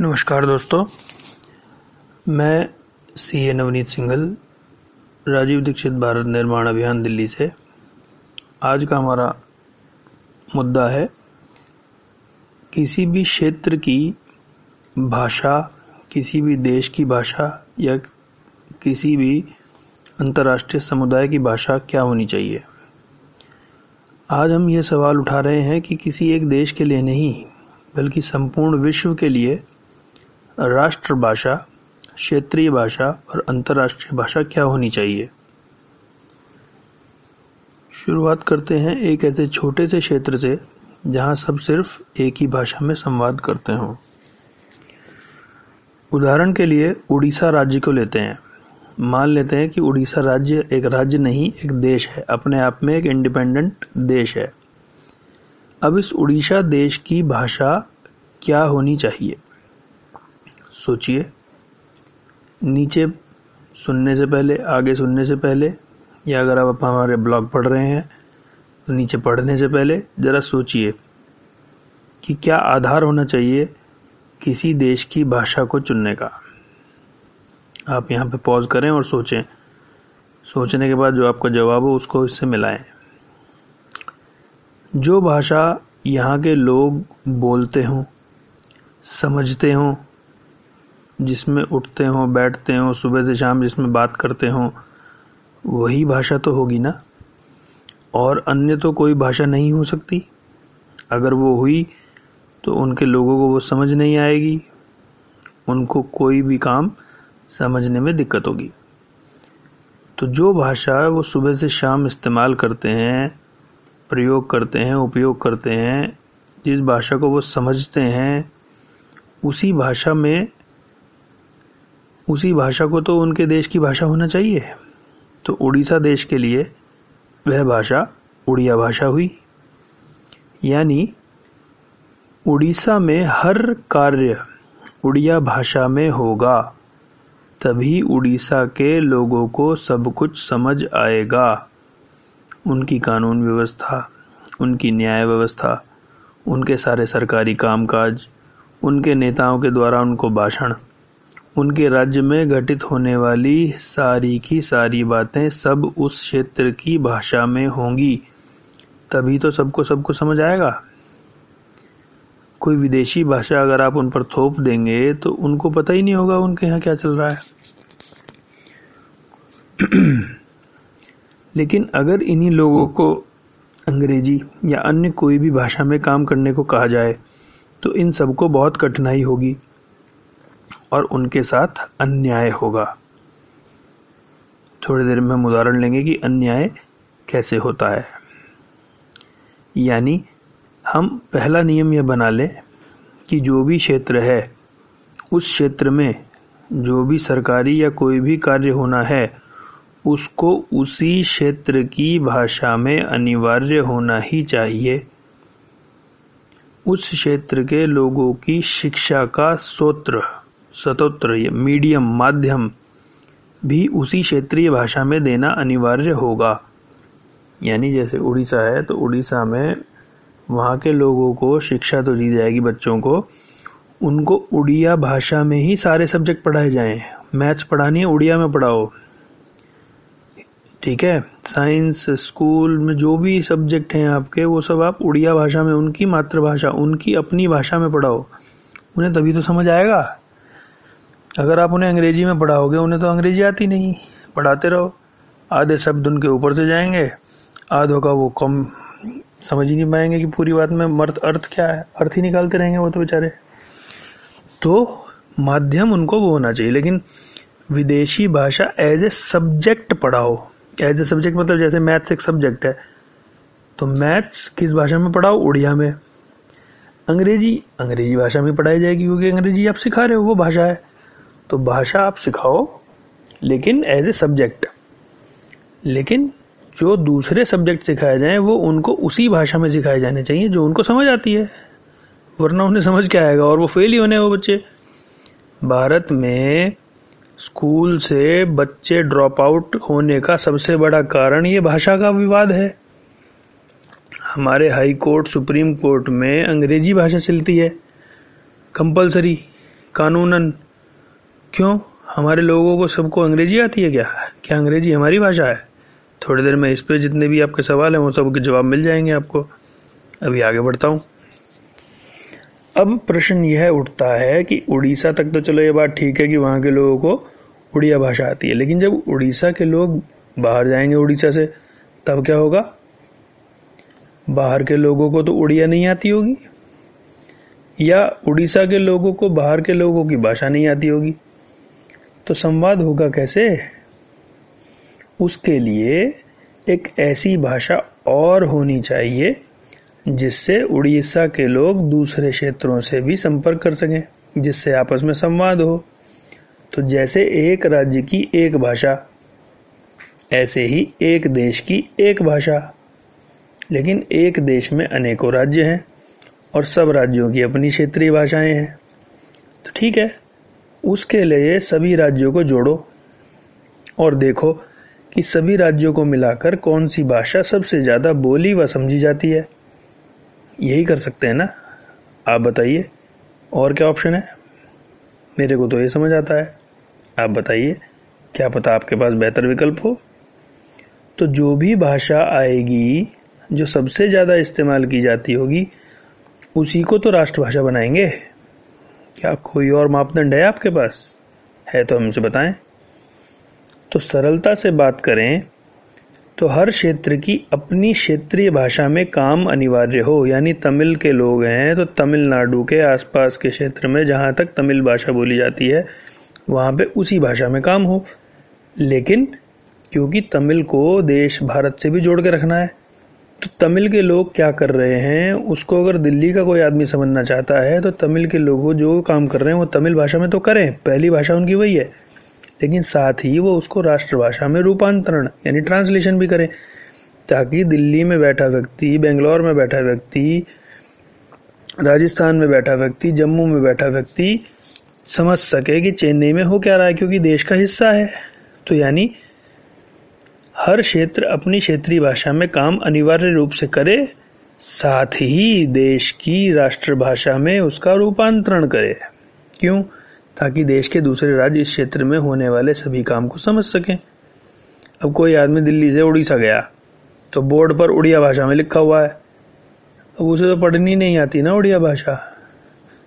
नमस्कार दोस्तों। मैं सी ए नवनीत सिंघल, राजीव दीक्षित भारत निर्माण अभियान दिल्ली से। आज का हमारा मुद्दा है, किसी भी क्षेत्र की भाषा, किसी भी देश की भाषा या किसी भी अंतर्राष्ट्रीय समुदाय की भाषा क्या होनी चाहिए? आज हम ये सवाल उठा रहे हैं कि किसी एक देश के लिए नहीं, बल्कि संपूर्ण विश्व के लिए राष्ट्रभाषा, क्षेत्रीय भाषा और अंतर्राष्ट्रीय भाषा क्या होनी चाहिए? शुरुआत करते हैं एक ऐसे छोटे से क्षेत्र से, जहाँ सब सिर्फ़ एक ही भाषा में संवाद करते हों। उदाहरण के लिए उड़ीसा राज्य को लेते हैं। मान लेते हैं कि उड़ीसा राज्य एक राज्य नहीं, एक देश है। अपने आप में एक इंडिपेंडेंट देश है। अब इस उड़ीसा देश की भाषा क्या होनी चाहिए? सोचिए। नीचे सुनने से पहले, आगे सुनने से पहले, या अगर आप हमारे ब्लॉग पढ़ रहे हैं तो नीचे पढ़ने से पहले ज़रा सोचिए कि क्या आधार होना चाहिए किसी देश की भाषा को चुनने का। आप यहाँ पे पॉज करें और सोचें। सोचने के बाद जो आपका जवाब हो, उसको इससे मिलाएँ। जो भाषा यहाँ के लोग बोलते हों, समझते हों जिसमें उठते हों, बैठते हों, सुबह से शाम जिसमें बात करते हों, वही भाषा तो होगी ना? और अन्य तो कोई भाषा नहीं हो सकती? अगर वो हुई तो उनके लोगों को वो समझ नहीं आएगी। उनको कोई भी काम समझने में दिक्कत होगी। तो जो भाषा वो सुबह से शाम इस्तेमाल करते हैं, प्रयोग करते हैं, उपयोग करते हैं, जिस भाषा को वो समझते हैं, उसी भाषा में उसी भाषा को तो उनके देश की भाषा होना चाहिए। तो उड़ीसा देश के लिए वह भाषा उड़िया भाषा हुई। यानी उड़ीसा में हर कार्य उड़िया भाषा में होगा, तभी उड़ीसा के लोगों को सब कुछ समझ आएगा। उनकी कानून व्यवस्था, उनकी न्याय व्यवस्था, उनके सारे सरकारी कामकाज, उनके नेताओं के द्वारा उनको भाषण उनके राज्य में घटित होने वाली सारी की सारी बातें सब उस क्षेत्र की भाषा में होंगी। तभी तो सबको सबको समझ आएगा। कोई विदेशी भाषा अगर आप उन पर थोप देंगे तो उनको पता ही नहीं होगा उनके यहाँ क्या चल रहा है। लेकिन अगर इन्हीं लोगों को अंग्रेज़ी या अन्य कोई भी भाषा में काम करने को कहा जाए तो इन सबको बहुत कठिनाई होगी। और उनके साथ अन्याय होगा। थोड़ी देर में हम उदाहरण लेंगे कि अन्याय कैसे होता है। यानी, हम पहला नियम यह बना लें कि जो भी क्षेत्र है, उस क्षेत्र में जो भी सरकारी या कोई भी कार्य होना है, उसको उसी क्षेत्र की भाषा में अनिवार्य होना ही चाहिए। उस क्षेत्र के लोगों की शिक्षा का सूत्र सतोत्र मीडियम माध्यम भी उसी क्षेत्रीय भाषा में देना अनिवार्य होगा। यानी जैसे उड़ीसा है तो उड़ीसा में वहाँ के लोगों को शिक्षा तो दी जाएगी बच्चों को। उनको उड़िया भाषा में ही सारे सब्जेक्ट पढ़ाए जाएँ। मैथ्स पढ़ानी है, उड़िया में पढ़ाओ। ठीक है? साइंस, स्कूल में जो भी सब्जेक्ट हैं आपके, वो सब आप उड़िया भाषा में, उनकी मातृभाषा, उनकी अपनी भाषा में पढ़ाओ। उन्हें तभी तो समझ आएगा। अगर आप उन्हें अंग्रेज़ी में पढ़ाओगे, उन्हें तो अंग्रेज़ी आती नहीं। पढ़ाते रहो। आधे शब्द उनके ऊपर से जाएँगे। आधों का वो कम समझ ही नहीं पाएँगे कि पूरी बात में मर्थ अर्थ क्या है। अर्थ ही निकालते रहेंगे वो तो बेचारे। तो माध्यम उनको वो होना चाहिए, लेकिन विदेशी भाषा एज ए सब्जेक्ट पढ़ाओ। एज ए सब्जेक्ट मतलब जैसे मैथ्स एक सब्जेक्ट है। तो मैथ्स किस भाषा में पढ़ाओ? उड़िया में। अंग्रेज़ी अंग्रेज़ी भाषा में पढ़ाई जाएगी क्योंकि अंग्रेज़ी आप सिखा रहे हो, वो भाषा है। तो भाषा आप सिखाओ, लेकिन एज ए सब्जेक्ट लेकिन जो दूसरे सब्जेक्ट सिखाए जाएँ, वो उनको उसी भाषा में सिखाए जाने चाहिए जो उनको समझ आती है। वरना उन्हें समझ क्या आएगा? और वो फेल ही होने वो बच्चे। भारत में स्कूल से बच्चे ड्रॉप आउट होने का सबसे बड़ा कारण ये भाषा का विवाद है। हमारे हाई कोर्ट सुप्रीम कोर्ट में अंग्रेज़ी भाषा चलती है। कंपलसरी कानूनन। क्यों? हमारे लोगों को सबको अंग्रेज़ी आती है क्या? क्या अंग्रेज़ी हमारी भाषा है? थोड़ी देर में इस पे जितने भी आपके सवाल हैं, वो सबके जवाब मिल जाएँगे आपको। अभी आगे बढ़ता हूँ। अब प्रश्न यह उठता है कि उड़ीसा तक तो चलो ये बात ठीक है कि वहाँ के लोगों को उड़िया भाषा आती है, लेकिन जब उड़ीसा के लोग बाहर जाएँगे उड़ीसा से, तब क्या होगा? बाहर के लोगों को तो उड़िया नहीं आती होगी, या उड़ीसा के लोगों को बाहर के लोगों की भाषा नहीं आती होगी? तो संवाद होगा कैसे? उसके लिए एक ऐसी भाषा और होनी चाहिए, जिससे उड़ीसा के लोग दूसरे क्षेत्रों से भी संपर्क कर सकें, जिससे आपस में संवाद हो। तो जैसे एक राज्य की एक भाषा, ऐसे ही एक देश की एक भाषा। लेकिन एक देश में अनेकों राज्य हैं और सब राज्यों की अपनी क्षेत्रीय भाषाएँ हैं। तो ठीक है उसके लिए सभी राज्यों को जोड़ो और देखो कि सभी राज्यों को मिलाकर कौन सी भाषा सबसे ज़्यादा बोली व समझी जाती है। यही कर सकते हैं ना? आप बताइए। और क्या ऑप्शन है? मेरे को तो ये समझ आता है। आप बताइए, क्या पता आपके पास बेहतर विकल्प हो? तो जो भी भाषा आएगी, जो सबसे ज़्यादा इस्तेमाल की जाती होगी, उसी को तो राष्ट्रभाषा बनाएँगे। क्या कोई और मापदंड है आपके पास? है तो हमसे बताएँ। तो सरलता से बात करें तो हर क्षेत्र की अपनी क्षेत्रीय भाषा में काम अनिवार्य हो, यानी तमिल के लोग हैं तो तमिलनाडु के आसपास के क्षेत्र में जहाँ तक तमिल भाषा बोली जाती है, वहाँ पे उसी भाषा में काम हो। लेकिन क्योंकि तमिल को देश भारत से भी जोड़ के रखना है तो तमिल के लोग क्या कर रहे हैं? उसको अगर दिल्ली का कोई आदमी समझना चाहता है तो तमिल के लोग जो काम कर रहे हैं, वो तमिल भाषा में तो करें। पहली भाषा उनकी वही है। लेकिन साथ ही वो उसको राष्ट्रभाषा में रूपांतरण, यानी ट्रांसलेशन भी करें, ताकि दिल्ली में बैठा व्यक्ति, बेंगलोर में बैठा व्यक्ति, राजस्थान में बैठा व्यक्ति, जम्मू में बैठा व्यक्ति, समझ सके कि चेन्नई में हो क्या रहा है, क्योंकि देश का हिस्सा है। तो यानी हर क्षेत्र अपनी क्षेत्रीय भाषा में काम अनिवार्य रूप से करे, साथ ही देश की राष्ट्रभाषा में उसका रूपांतरण करे। क्यों? ताकि देश के दूसरे राज्य इस क्षेत्र में होने वाले सभी काम को समझ सकें। अब कोई आदमी दिल्ली से उड़ीसा गया तो बोर्ड पर उड़िया भाषा में लिखा हुआ है। अब उसे तो पढ़नी नहीं आती ना उड़िया भाषा।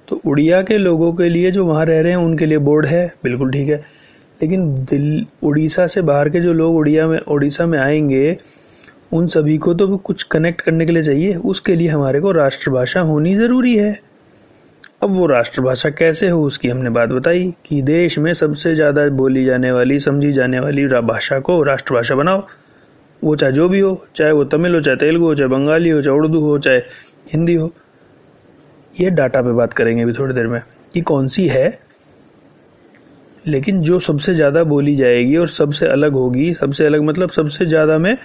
तो उड़िया के लोगों के लिए जो वहाँ रह रहे हैं, उनके लिए बोर्ड है? बिल्कुल ठीक है। लेकिन उड़ीसा से बाहर के जो लोग उड़िया में, उड़ीसा में आएँगे, उन सभी को तो कुछ कनेक्ट करने के लिए चाहिए। उसके लिए हमारे को राष्ट्रभाषा होनी ज़रूरी है। अब वो राष्ट्रभाषा कैसे हो, उसकी हमने बात बताई कि देश में सबसे ज़्यादा बोली जाने वाली, समझी जाने वाली भाषा को राष्ट्रभाषा बनाओ। वो चाहे जो भी हो, चाहे वो तमिल हो, चाहे तेलुगु हो, चाहे बंगाली हो, चाहे उर्दू हो, चाहे हिंदी हो। ये डाटा पे बात करेंगे अभी थोड़ी देर में कि कौन सी है लेकिन जो सबसे ज़्यादा बोली जाएगी और सबसे अलग होगी, सबसे अलग मतलब सबसे ज़्यादा में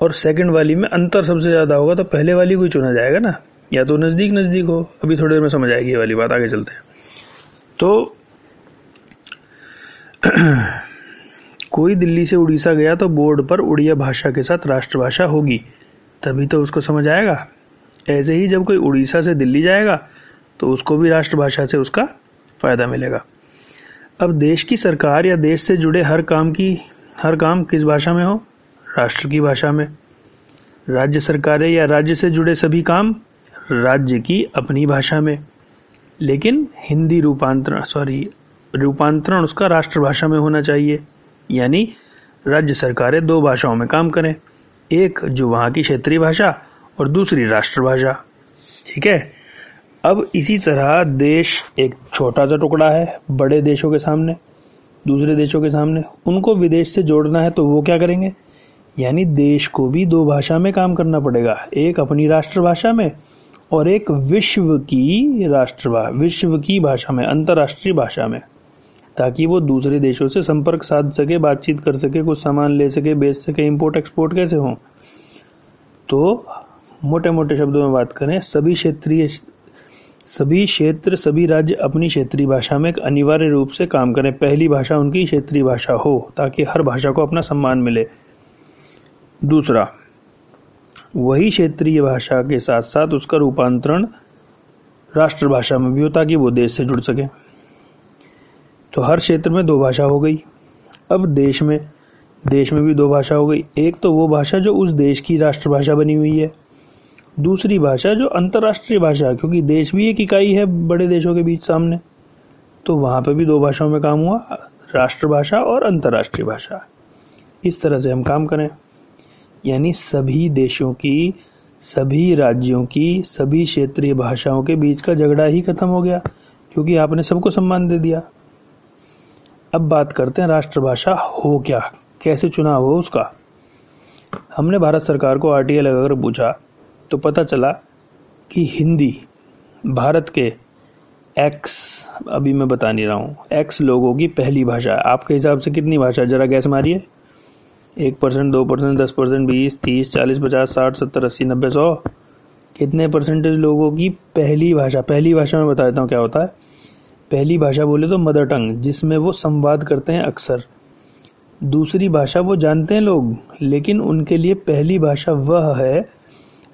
और सेकंड वाली में अंतर सबसे ज़्यादा होगा तो पहले वाली को चुना जाएगा ना? या तो नज़दीक नज़दीक हो? अभी थोड़ी देर में समझ आएगी ये वाली बात, आगे चलते हैं। तो कोई दिल्ली से उड़ीसा गया तो बोर्ड पर उड़िया भाषा के साथ राष्ट्रभाषा होगी। तभी तो उसको समझ आएगा। ऐसे ही जब कोई उड़ीसा से दिल्ली जाएगा तो उसको भी राष्ट्रभाषा से उसका फ़ायदा मिलेगा। अब देश की सरकार या देश से जुड़े हर काम की, हर काम किस भाषा में हो? राष्ट्र की भाषा में। राज्य सरकारें या राज्य से जुड़े सभी काम राज्य की अपनी भाषा में। लेकिन हिंदी रूपांतरण सॉरी रूपांतरण उसका राष्ट्रभाषा में होना चाहिए। यानी राज्य सरकारें दो भाषाओं में काम करें। एक जो वहाँ की क्षेत्रीय भाषा और दूसरी राष्ट्रभाषा। ठीक है? अब इसी तरह देश एक छोटा सा टुकड़ा है, बड़े देशों के सामने, दूसरे देशों के सामने। उनको विदेश से जोड़ना है तो वो क्या करेंगे? यानी देश को भी दो भाषा में काम करना पड़ेगा, एक अपनी राष्ट्रभाषा में और एक विश्व की राष्ट्रभा, विश्व की भाषा में, अंतर्राष्ट्रीय भाषा में, ताकि वो दूसरे देशों से संपर्क साध सके, बातचीत कर सके, कुछ सामान ले सके, बेच सके इंपोर्ट एक्सपोर्ट कैसे हो? तो मोटे मोटे शब्दों में बात करें, सभी क्षेत्रीय सभी क्षेत्र, सभी राज्य अपनी क्षेत्रीय भाषा में अनिवार्य रूप से काम करें। पहली भाषा उनकी क्षेत्रीय भाषा हो, ताकि हर भाषा को अपना सम्मान मिले। दूसरा, वही क्षेत्रीय भाषा के साथ साथ उसका रूपांतरण राष्ट्रभाषा में भी हो, ताकि वो देश से जुड़ सके। तो हर क्षेत्र में दो भाषा हो गई। अब देश में देश में भी दो भाषा हो गई। एक तो वो भाषा जो उस देश की राष्ट्रभाषा बनी हुई है। दूसरी भाषा जो अंतर्राष्ट्रीय भाषा क्योंकि देश भी एक इकाई है बड़े देशों के बीच सामने। तो वहाँ पे भी दो भाषाओं में काम हुआ, राष्ट्रभाषा और अंतर्राष्ट्रीय भाषा। इस तरह से हम काम करें। यानी सभी देशों की, सभी राज्यों की, सभी क्षेत्रीय भाषाओं के बीच का झगड़ा ही खत्म हो गया, क्योंकि आपने सबको सम्मान दे दिया। अब बात करते हैं राष्ट्रभाषा हो क्या, कैसे चुनाव हो उसका। हमने भारत सरकार को आरटीआई लगाकर पूछा तो पता चला कि हिंदी भारत के एक्स अभी मैं बता नहीं रहा हूँ एक्स लोगों की पहली भाषा आपके हिसाब से कितनी भाषा जरा गैस मारिए। एक परसेंट, दो परसेंट, दस परसेंट, बीस, तीस, चालीस, पचास, साठ, सत्तर, अस्सी, नब्बे, सौ। कितने परसेंटेज लोगों की पहली भाषा? पहली भाषा में बता देता हूँ क्या होता है। पहली भाषा बोले तो मदर टंग जिसमें वो संवाद करते हैं अक्सर। दूसरी भाषा वो जानते हैं लोग, लेकिन उनके लिए पहली भाषा वह है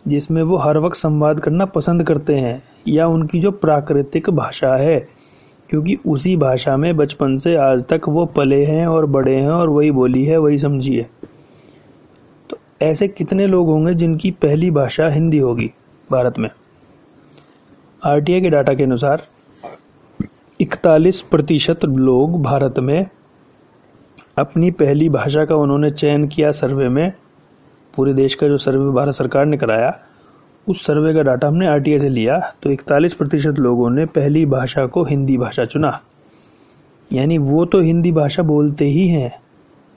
जिसमें वो हर वक्त संवाद करना पसंद करते हैं, या उनकी जो प्राकृतिक भाषा है, क्योंकि उसी भाषा में बचपन से आज तक वो पले हैं और बड़े हैं और वही बोली है, वही समझी है। तो ऐसे कितने लोग होंगे जिनकी पहली भाषा हिंदी होगी भारत में? आरटीआई के डाटा के अनुसार, इकतालीस प्रतिशत लोग भारत में अपनी पहली भाषा का उन्होंने चयन किया सर्वे में। पूरे देश का जो सर्वे भारत सरकार ने कराया, उस सर्वे का डाटा हमने आरटीआई से लिया तो इकतालीस प्रतिशत लोगों ने पहली भाषा को हिंदी भाषा चुना। यानी वो तो हिंदी भाषा बोलते ही हैं,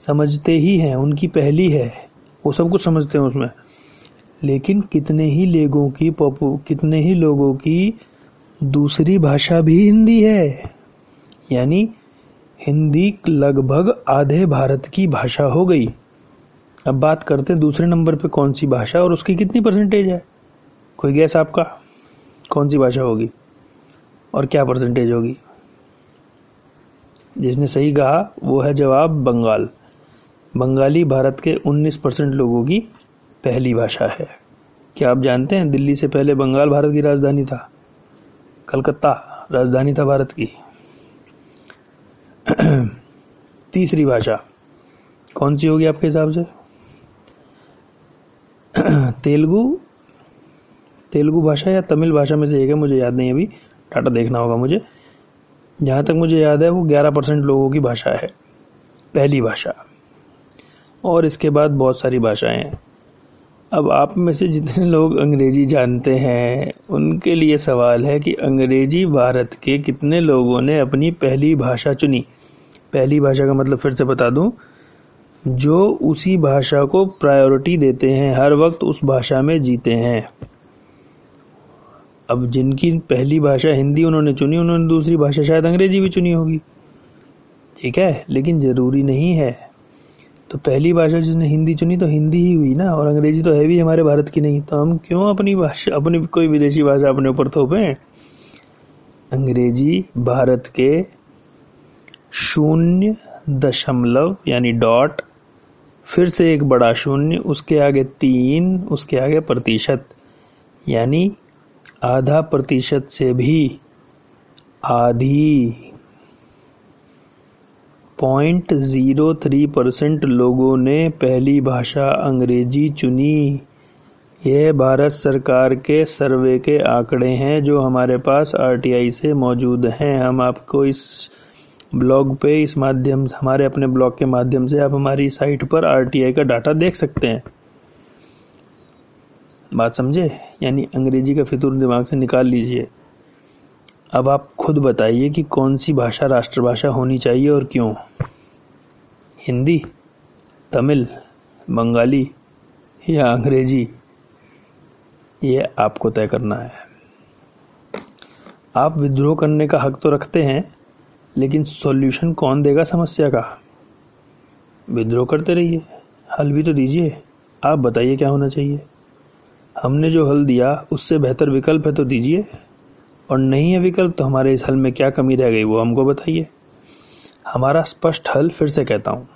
समझते ही हैं, उनकी पहली है, वो सब कुछ समझते हैं उसमें। लेकिन कितने ही लोगों की कितने ही लोगों की दूसरी भाषा भी हिंदी है। यानी हिंदी लगभग आधे भारत की भाषा हो गई। अब बात करते हैं दूसरे नंबर पे कौन सी भाषा और उसकी कितनी परसेंटेज है? कोई गैस आपका? कौन सी भाषा होगी? और क्या परसेंटेज होगी? जिसने सही कहा, वो है जवाब बंगाल। बंगाली भारत के 19 परसेंट लोगों की पहली भाषा है। क्या आप जानते हैं दिल्ली से पहले बंगाल भारत की राजधानी था? कलकत्ता राजधानी था भारत की। तीसरी भाषा कौन सी होगी आपके हिसाब से? तेलुगु तेलुगु भाषा या तमिल भाषा में से एक है, मुझे याद नहीं अभी। डाटा देखना होगा मुझे। जहाँ तक मुझे याद है, वो 11 परसेंट लोगों की भाषा है। पहली भाषा। और इसके बाद बहुत सारी भाषाएँ हैं। अब आप में से जितने लोग अंग्रेज़ी जानते हैं, उनके लिए सवाल है कि अंग्रेज़ी भारत के कितने लोगों ने अपनी पहली भाषा चुनी। पहली भाषा का मतलब फिर से बता दूँ जो उसी भाषा को प्रायोरिटी देते हैं, हर वक्त उस भाषा में जीते हैं। अब जिनकी पहली भाषा हिंदी उन्होंने चुनी, उन्होंने दूसरी भाषा शायद अंग्रेज़ी भी चुनी होगी। ठीक है, लेकिन ज़रूरी नहीं है। तो पहली भाषा जिसने हिंदी चुनी तो हिंदी ही हुई ना, और अंग्रेज़ी तो है भी हमारे भारत की नहीं। तो हम क्यों अपनी भाषा, अपनी कोई विदेशी भाषा अपने ऊपर थोपे? अंग्रेज़ी भारत के शून्य दशमलव, यानी डॉट फिर से एक बड़ा शून्य, उसके आगे तीन, उसके आगे प्रतिशत, यानी आधा प्रतिशत से भी आधी। पॉइंट ज़ीरो थ्री परसेंट लोगों ने पहली भाषा अंग्रेज़ी चुनी। यह भारत सरकार के सर्वे के आंकड़े हैं जो हमारे पास आरटीआई से मौजूद हैं। हम आपको इस ब्लॉग पे इस माध्यम हमारे अपने ब्लॉग के माध्यम से आप हमारी साइट पर आरटीआई का डाटा देख सकते हैं। बात समझे? यानी अंग्रेज़ी का फितूर दिमाग से निकाल लीजिए। अब आप खुद बताइए कि कौन सी भाषा राष्ट्रभाषा होनी चाहिए और क्यों? हिंदी, तमिल, बंगाली या अंग्रेज़ी? ये आपको तय करना है। आप विद्रोह करने का हक तो रखते हैं लेकिन सॉल्यूशन कौन देगा समस्या का? विद्रोह करते रहिए, हल भी तो दीजिए। आप बताइए क्या होना चाहिए? हमने जो हल दिया, उससे बेहतर विकल्प है तो दीजिए। और नहीं है विकल्प तो हमारे इस हल में क्या कमी रह गई, वो हमको बताइए। हमारा स्पष्ट हल फिर से कहता हूँ।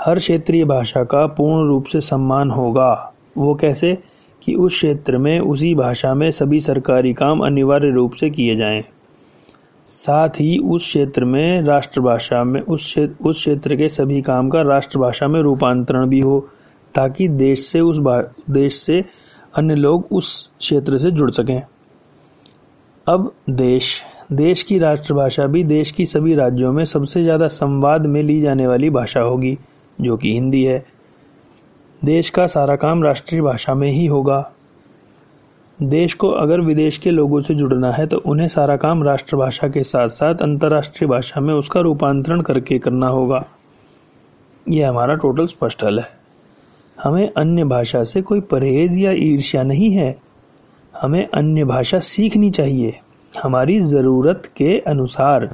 हर क्षेत्रीय भाषा का पूर्ण रूप से सम्मान होगा। वो कैसे? कि उस क्षेत्र में, उसी भाषा में सभी सरकारी काम अनिवार्य रूप से किए जाएँ। साथ ही उस क्षेत्र में राष्ट्रभाषा में, उस क्षेत्र के सभी काम का राष्ट्रभाषा में रूपांतरण भी हो, ताकि देश से उस देश से अन्य लोग उस क्षेत्र से जुड़ सकें। अब देश देश की राष्ट्रभाषा भी देश की सभी राज्यों में सबसे ज़्यादा संवाद में ली जाने वाली भाषा होगी, जो कि हिंदी है। देश का सारा काम राष्ट्रीय भाषा में ही होगा। देश को अगर विदेश के लोगों से जुड़ना है तो उन्हें सारा काम राष्ट्रभाषा के साथ साथ अंतर्राष्ट्रीय भाषा में उसका रूपांतरण करके करना होगा। यह हमारा टोटल स्पष्ट हल है। हमें अन्य भाषा से कोई परहेज या ईर्ष्या नहीं है। हमें अन्य भाषा सीखनी चाहिए। हमारी ज़रूरत के अनुसार।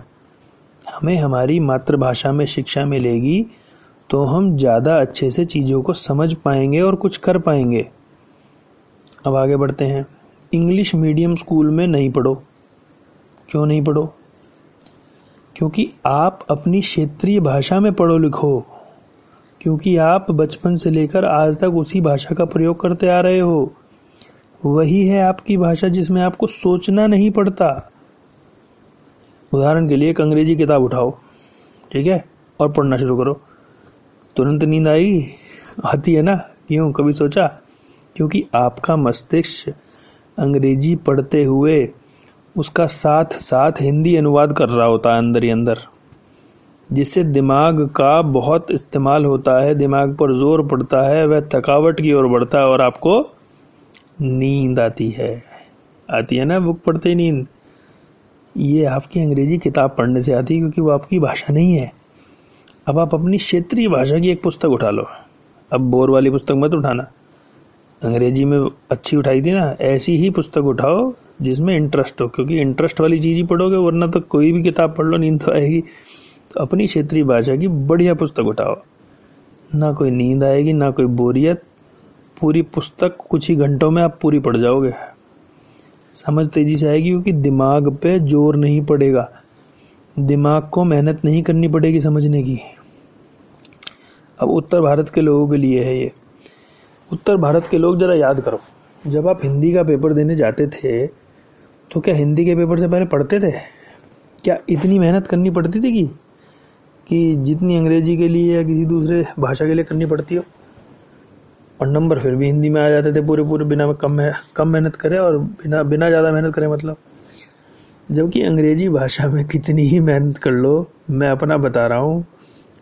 हमें हमारी मातृभाषा में शिक्षा मिलेगी तो हम ज़्यादा अच्छे से चीज़ों को समझ पाएँगे और कुछ कर पाएँगे। अब आगे बढ़ते हैं। इंग्लिश मीडियम स्कूल में नहीं पढ़ो। क्यों नहीं पढ़ो? क्योंकि आप अपनी क्षेत्रीय भाषा में पढ़ो लिखो। क्योंकि आप बचपन से लेकर आज तक उसी भाषा का प्रयोग करते आ रहे हो। वही है आपकी भाषा जिसमें आपको सोचना नहीं पड़ता। उदाहरण के लिए एक अंग्रेज़ी किताब उठाओ, ठीक है? और पढ़ना शुरू करो। तुरंत नींद आई, आती है ना? क्यों कभी सोचा? क्योंकि आपका मस्तिष्क अंग्रेज़ी पढ़ते हुए उसका साथ साथ हिंदी अनुवाद कर रहा होता है अंदर ही अंदर, जिससे दिमाग का बहुत इस्तेमाल होता है। दिमाग पर ज़ोर पड़ता है, वह थकावट की ओर बढ़ता है और आपको नींद आती है। आती है ना? बुक पढ़ते नींद। ये आपकी अंग्रेज़ी किताब पढ़ने से आती है क्योंकि वो आपकी भाषा नहीं है। अब आप अपनी क्षेत्रीय भाषा की एक पुस्तक उठा लो। अब बोर वाली पुस्तक मत उठाना। अंग्रेज़ी में अच्छी उठाई थी ना, ऐसी ही पुस्तक उठाओ जिसमें इंटरेस्ट हो, क्योंकि इंटरेस्ट वाली चीज़ ही पढ़ोगे, वरना तो कोई भी किताब पढ़ लो, नींद तो आएगी। तो अपनी क्षेत्रीय भाषा की बढ़िया पुस्तक उठाओ। ना कोई नींद आएगी, ना कोई बोरियत, पूरी पुस्तक कुछ ही घंटों में आप पूरी पढ़ जाओगे। समझ तेज़ी से आएगी, क्योंकि दिमाग पे ज़ोर नहीं पड़ेगा। दिमाग को मेहनत नहीं करनी पड़ेगी समझने की। अब उत्तर भारत के लोगों के लिए है ये। उत्तर भारत के लोग जरा याद करो। जब आप हिंदी का पेपर देने जाते थे तो क्या हिंदी के पेपर से पहले पढ़ते थे? क्या इतनी मेहनत करनी पड़ती थी कि कि जितनी अंग्रेज़ी के लिए या किसी दूसरे भाषा के लिए करनी पड़ती हो? और नंबर फिर भी हिंदी में आ जाते थे, पूरे पूरे बिना कम में कम मेहनत करे और बिना बिना ज़्यादा मेहनत करे मतलब। जबकि अंग्रेज़ी भाषा में कितनी ही मेहनत कर लो, मैं अपना बता रहा हूँ,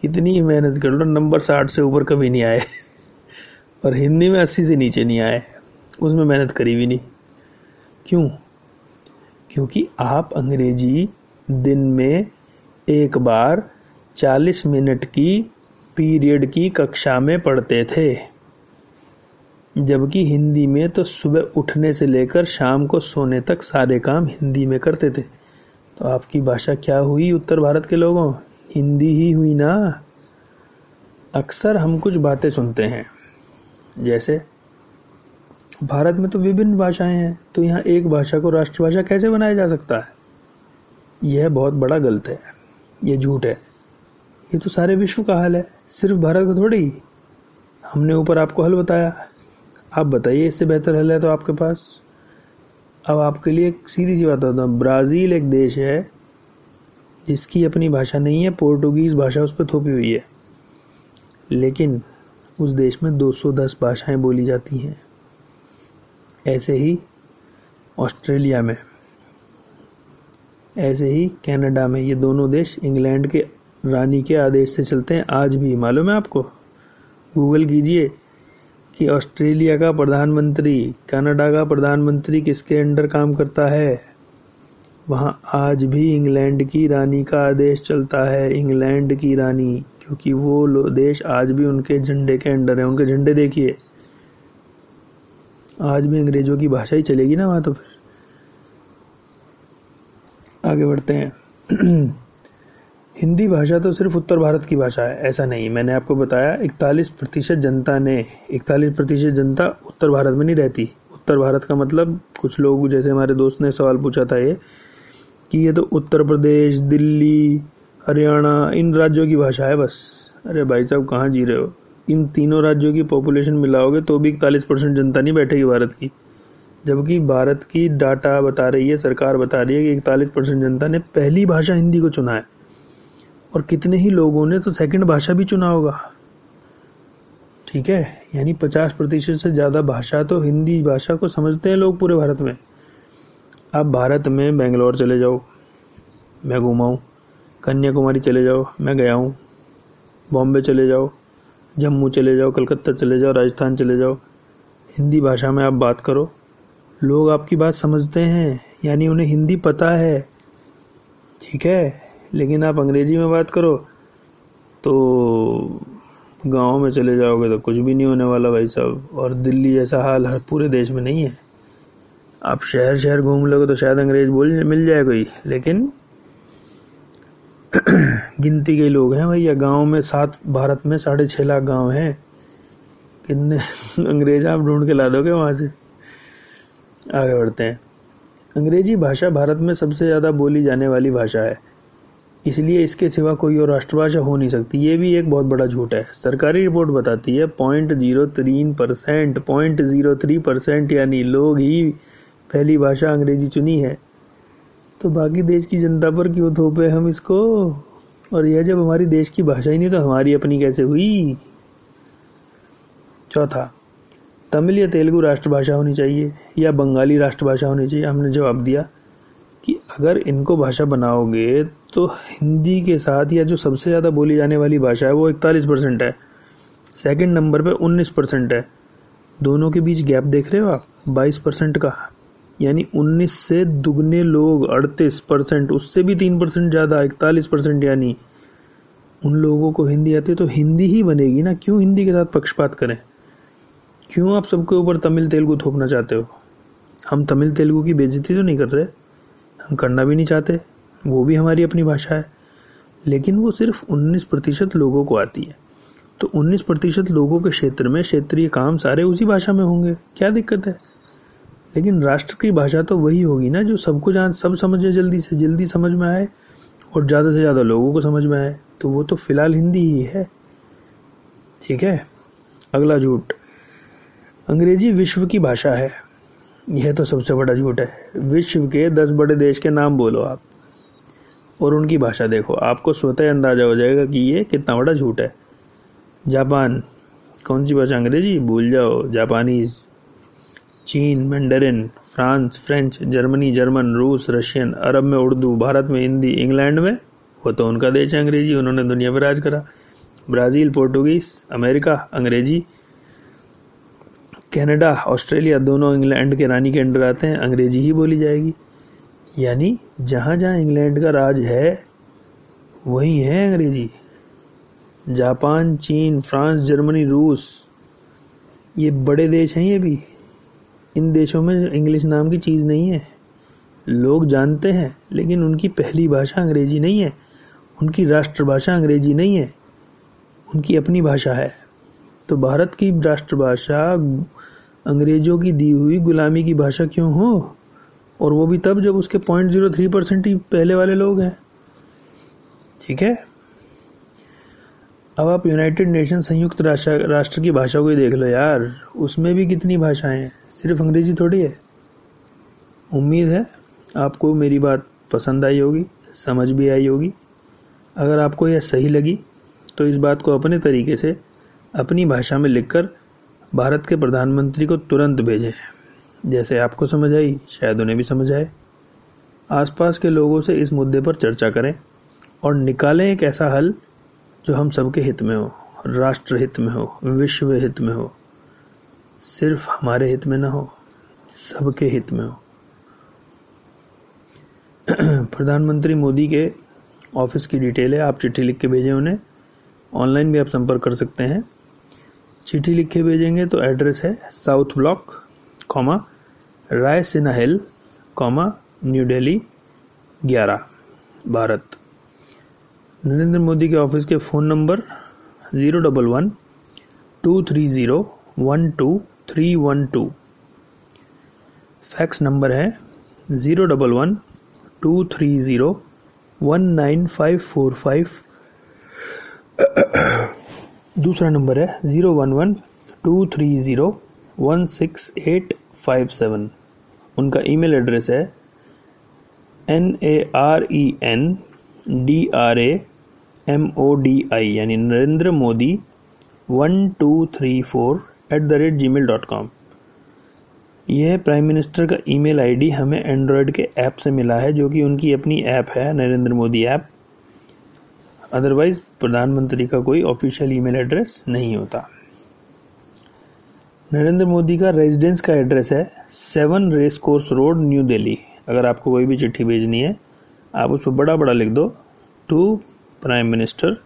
कितनी ही मेहनत कर लो, नंबर साठ से ऊपर कभी नहीं आए। और हिंदी में अस्सी से नीचे नहीं आए। उसमें मेहनत करी भी नहीं। क्यों? क्योंकि आप अंग्रेज़ी दिन में एक बार 40 मिनट की पीरियड की कक्षा में पढ़ते थे। जबकि हिंदी में तो सुबह उठने से लेकर शाम को सोने तक सारे काम हिंदी में करते थे। तो आपकी भाषा क्या हुई उत्तर भारत के लोगों? हिंदी ही हुई ना? अक्सर हम कुछ बातें सुनते हैं। जैसे, भारत में तो विभिन्न भाषाएँ हैं तो यहाँ एक भाषा को राष्ट्रभाषा कैसे बनाया जा सकता है? यह बहुत बड़ा गलत है, यह झूठ है। ये तो सारे विश्व का हाल है, सिर्फ़ भारत का थोड़ी। हमने ऊपर आपको हल बताया। आप बताइए, इससे बेहतर हल है तो आपके पास। अब आपके लिए एक सीधी सी बात बताता हूँ। ब्राज़ील एक देश है, जिसकी अपनी भाषा नहीं है, पोर्टुगीज़ भाषा उस पर थोपी हुई है। लेकिन उस देश में 210 भाषाएँ बोली जाती हैं। ऐसे ही ऑस्ट्रेलिया में। ऐसे ही कनाडा में। ये दोनों देश इंग्लैंड के रानी के आदेश से चलते हैं। आज भी। मालूम है आपको? गूगल कीजिए कि ऑस्ट्रेलिया का प्रधानमंत्री, कनाडा का प्रधानमंत्री किसके अंडर काम करता है? वहाँ आज भी इंग्लैंड की रानी का आदेश चलता है, इंग्लैंड की रानी, क्योंकि वो देश आज भी उनके झंडे के अंडर है। उनके झंडे देखिए। आज भी अंग्रेज़ों की भाषा ही चलेगी ना वहाँ तो फिर। आगे बढ़ते हैं। हिंदी भाषा तो सिर्फ़ उत्तर भारत की भाषा है, ऐसा नहीं। मैंने आपको बताया, इकतालीस प्रतिशत जनता ने इकतालीस प्रतिशत जनता उत्तर भारत में नहीं रहती। उत्तर भारत का मतलब कुछ लोग, जैसे हमारे दोस्त ने सवाल पूछा था ये कि ये तो उत्तर प्रदेश, दिल्ली, हरियाणा, इन राज्यों की भाषा है बस। अरे भाई साहब, कहाँ जी रहे हो? इन तीनों राज्यों की पॉपुलेशन मिलाओगे तो भी इकतालीस परसेंट जनता नहीं बैठेगी भारत की। जबकि भारत की डाटा बता रही है, सरकार बता रही है कि इकतालीस परसेंट जनता ने पहली भाषा हिंदी को चुना है। और कितने ही लोगों ने तो सेकंड भाषा भी चुना होगा। ठीक है? यानी पचास प्रतिशत से ज़्यादा भाषा तो हिंदी भाषा को समझते हैं लोग पूरे भारत में। आप भारत में बेंगलोर चले जाओ, मैं घुमाऊँ कन्याकुमारी चले जाओ, मैं गया हूँ। बॉम्बे चले जाओ, जम्मू चले जाओ, कलकत्ता चले जाओ, राजस्थान चले जाओ। हिंदी भाषा में आप बात करो। लोग आपकी बात समझते हैं, यानी उन्हें हिंदी पता है। ठीक है, लेकिन आप अंग्रेज़ी में बात करो तो गाँव में चले जाओगे तो कुछ भी नहीं होने वाला भाई साहब। और दिल्ली जैसा हाल हर पूरे देश में नहीं है। आप शहर शहर घूम लोगे तो शायद अंग्रेज़ बोल मिल जाए कोई, लेकिन गिनती के लोग हैं भैया, गाँव में सात, भारत में साढ़े छह लाख गाँव हैं। कितने अंग्रेज़ आप ढूंढ के ला दोगे वहाँ से? आगे बढ़ते हैं। अंग्रेज़ी भाषा भारत में सबसे ज़्यादा बोली जाने वाली भाषा है। इसलिए इसके सिवा कोई और राष्ट्रभाषा हो नहीं सकती। ये भी एक बहुत बड़ा झूठ है। सरकारी रिपोर्ट बताती है, पॉइंट ज़ीरो तीन percent, point zero three percent, यानी लोग ही पहली भाषा अंग्रेज़ी चुनी है। तो बाकी देश की जनता पर क्यों थोपे हम इसको? और यह जब हमारी देश की भाषा ही नहीं तो हमारी अपनी कैसे हुई? चौथा, तमिल या तेलुगु राष्ट्रभाषा होनी चाहिए, या बंगाली राष्ट्रभाषा होनी चाहिए? हमने जवाब दिया कि अगर इनको भाषा बनाओगे तो हिंदी के साथ या जो सबसे ज़्यादा बोली जाने वाली भाषा है, वो इकतालीस परसेंट है। सेकंड नंबर पे उन्नीस परसेंट है। दोनों के बीच गैप देख रहे हो आप? बाईस परसेंट का यानी उन्नीस से दुगने लोग अड़तीस परसेंट, उससे भी तीन परसेंट ज़्यादा, इकतालीस परसेंट यानी, उन लोगों को हिंदी आती है तो हिंदी ही बनेगी ना? क्यों हिंदी के साथ पक्षपात करें? क्यों आप सबके ऊपर तमिल तेलुगु थोपना चाहते हो? हम तमिल तेलुगु की बेजती तो नहीं कर रहे। हम करना भी नहीं चाहते। वो भी हमारी अपनी भाषा है। लेकिन वो सिर्फ़ 19 प्रतिशत लोगों को आती है। तो 19 प्रतिशत लोगों के क्षेत्र में क्षेत्रीय काम सारे उसी भाषा में होंगे। क्या दिक्कत है? लेकिन राष्ट्र की भाषा तो वही होगी ना जो सबको जान, सब समझे जल्दी से, जल्दी समझ में आए और ज़्यादा से ज़्यादा लोगों को समझ में आए। तो वो तो फ़िलहाल हिंदी ही है। ठीक है? अगला झूठ अंग्रेज़ी विश्व की भाषा है। यह तो सबसे बड़ा झूठ है। विश्व के दस बड़े देश के नाम बोलो आप। और उनकी भाषा देखो। आपको स्वतः अंदाज़ा हो जाएगा कि ये कितना बड़ा झूठ है। जापान। कौन सी भाषा? अंग्रेज़ी? भूल जाओ। जापानीज। चीन, Mandarin, France, French, Germany, German, रूस, रशियन, अरब में उर्दू, भारत में हिंदी, इंग्लैंड में वो तो उनका देश है अंग्रेज़ी, उन्होंने दुनिया पर राज करा। Brazil, Portuguese, America, Angrezi, Canada, Australia, दोनों इंग्लैंड के रानी के अंडर आते हैं, अंग्रेज़ी ही बोली जाएगी। यानी जहाँ जहाँ इंग्लैंड का राज है, वही है अंग्रेज़ी। जापान, चीन, फ्रांस, जर्मनी, रूस, ये बड़े देश हैं ये भी। इन देशों में इंग्लिश नाम की चीज़ नहीं है। लोग जानते हैं, लेकिन उनकी पहली भाषा अंग्रेज़ी नहीं है। उनकी राष्ट्रभाषा अंग्रेज़ी नहीं है। उनकी अपनी भाषा है। तो भारत की राष्ट्रभाषा अंग्रेज़ों की दी हुई गुलामी की भाषा क्यों हो? और वो भी तब जब उसके पॉइंट ज़ीरो थ्री परसेंट ही पहले वाले लोग हैं। ठीक है? अब आप यूनाइटेड नेशन संयुक्त राष्ट्र की भाषा को ही देख लो यार। उसमें भी कितनी भाषाएँ हैं? सिर्फ़ अंग्रेज़ी थोड़ी है। उम्मीद है आपको मेरी बात पसंद आई होगी, समझ भी आई होगी। अगर आपको यह सही लगी तो इस बात को अपने तरीके से अपनी भाषा में लिखकर भारत के प्रधानमंत्री को तुरंत भेजें। जैसे आपको समझ आई, शायद उन्हें भी समझ आए। आसपास के लोगों से इस मुद्दे पर चर्चा करें और निकालें एक ऐसा हल जो हम सबके हित में हो राष्ट्र हित में हो विश्व हित में हो। सिर्फ़ हमारे हित में ना हो, सबके हित में हो। प्रधानमंत्री मोदी के ऑफ़िस की डिटेल है, आप चिट्ठी लिख के भेजें उन्हें। ऑनलाइन भी आप संपर्क कर सकते हैं। चिट्ठी लिख के भेजेंगे तो एड्रेस है South Block, comma Raisina Hill comma, New Delhi ग्यारह, भारत। नरेंद्र मोदी के ऑफ़िस के phone number zero double one, two three zero, one two three one two fax number है zero double one two three zero one nine five four five दूसरा नंबर है zero one one two three zero one six eight five seven उनका email address है N A R E N D R A M O D I यानी Narendra Modi one two three four at the rate Gmail dot com यह prime minister का email ID हमें Android के app से मिला है, जो कि उनकी अपनी ऐप है, नरेंद्र मोदी ऐप अदरवाइज़ प्रधानमंत्री का कोई ऑफिशियल ईमेल एड्रेस नहीं होता. नरेंद्र मोदी का रेजिडेंस का एड्रेस है seven Race Course Road New Delhi अगर आपको कोई भी चिट्ठी भेजनी है, आप उस पर बड़ा बड़ा लिख दो. टू प्राइम मिनिस्टर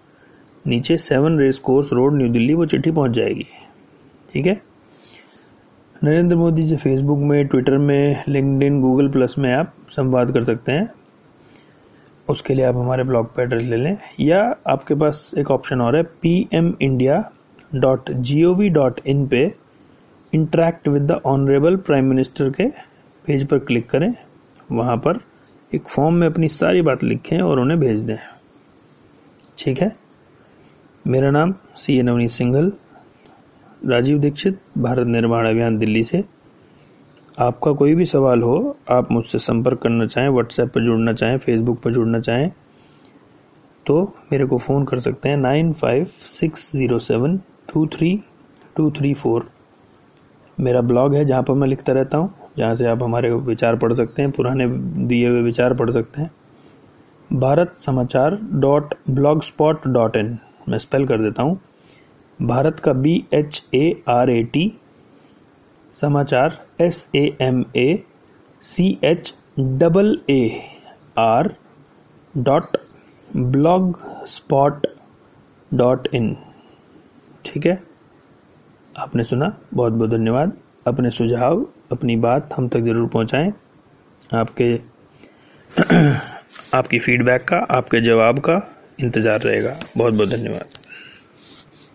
नीचे seven Race Course Road New Delhi वो चिट्ठी पहुँच जाएगी. ठीक है? नरेंद्र मोदी से फेसबुक में ट्विटर में लिंकड गूगल प्लस में आप संवाद कर सकते हैं। उसके लिए आप हमारे ब्लॉग पे एड्रेस ले लें। या आपके पास एक ऑप्शन और है P M India dot G O V dot in पे interact with the honourable prime minister के पेज पर क्लिक करें। वहाँ पर एक फॉर्म में अपनी सारी बात लिखें और उन्हें भेज दें। ठीक है? मेरा नाम सी ए नवनीत सिंघल राजीव दीक्षित, भारत निर्माण अभियान दिल्ली से। आपका कोई भी सवाल हो, आप मुझसे संपर्क करना चाहें व्हाट्सएप पर जुड़ना चाहें फेसबुक पर जुड़ना चाहें तो मेरे को फ़ोन कर सकते हैं nine five six zero seven two three two three four मेरा ब्लॉग है, जहाँ पर मैं लिखता रहता हूँ, जहाँ से आप हमारे विचार पढ़ सकते हैं, पुराने दिए हुए विचार पढ़ सकते हैं। Bharat Samachar dot blogspot dot in मैं स्पेल कर देता हूँ। भारत का B H A R A T, Samachar S A M A, C H double A R dot blogspot dot in. ठीक है? आपने सुना? बहुत बहुत धन्यवाद। अपने सुझाव, अपनी बात हम तक ज़रूर पहुंचाएँ। आपके, आपकी फीडबैक का, आपके जवाब का इंतज़ार रहेगा। बहुत बहुत धन्यवाद।